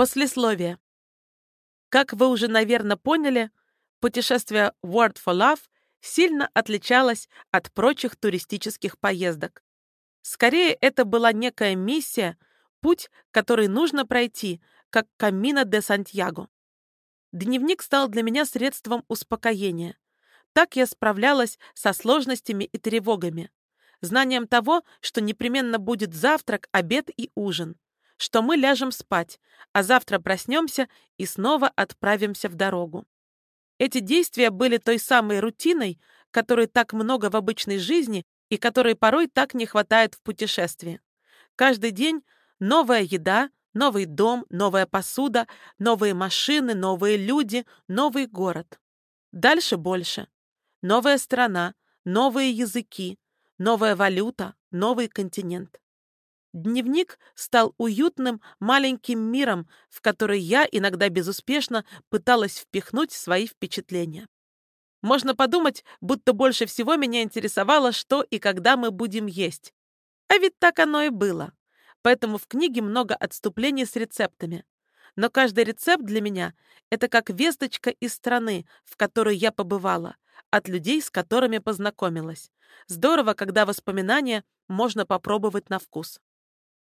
Послесловие. Как вы уже, наверное, поняли, путешествие World for Love сильно отличалось от прочих туристических поездок. Скорее, это была некая миссия, путь, который нужно пройти, как Камино де Сантьяго. Дневник стал для меня средством успокоения. Так я справлялась со сложностями и тревогами. Знанием того, что непременно будет завтрак, обед и ужин. Что мы ляжем спать, а завтра проснемся и снова отправимся в дорогу. Эти действия были той самой рутиной, которой так много в обычной жизни и которой порой так не хватает в путешествии. Каждый день новая еда, новый дом, новая посуда, новые машины, новые люди, новый город. Дальше больше. Новая страна, новые языки, новая валюта, новый континент. Дневник стал уютным маленьким миром, в который я иногда безуспешно пыталась впихнуть свои впечатления. Можно подумать, будто больше всего меня интересовало, что и когда мы будем есть. А ведь так оно и было. Поэтому в книге много отступлений с рецептами. Но каждый рецепт для меня — это как весточка из страны, в которой я побывала, от людей, с которыми познакомилась. Здорово, когда воспоминания можно попробовать на вкус.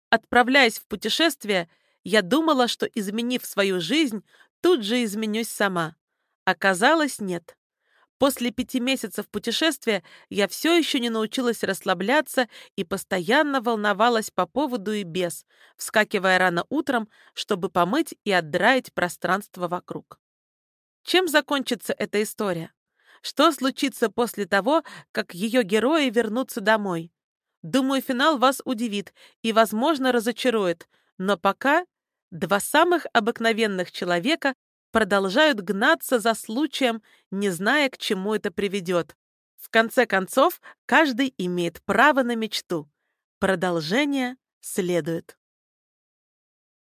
Отправляясь в путешествие, я думала, что, изменив свою жизнь, тут же изменюсь сама. Оказалось, нет. После пяти месяцев путешествия я все еще не научилась расслабляться и постоянно волновалась по поводу и без, вскакивая рано утром, чтобы помыть и отдраить пространство вокруг. Чем закончится эта история? Что случится после того, как ее герои вернутся домой? Думаю, финал вас удивит и, возможно, разочарует, но пока два самых обыкновенных человека продолжают гнаться за случаем, не зная, к чему это приведет. В конце концов, каждый имеет право на мечту. Продолжение следует.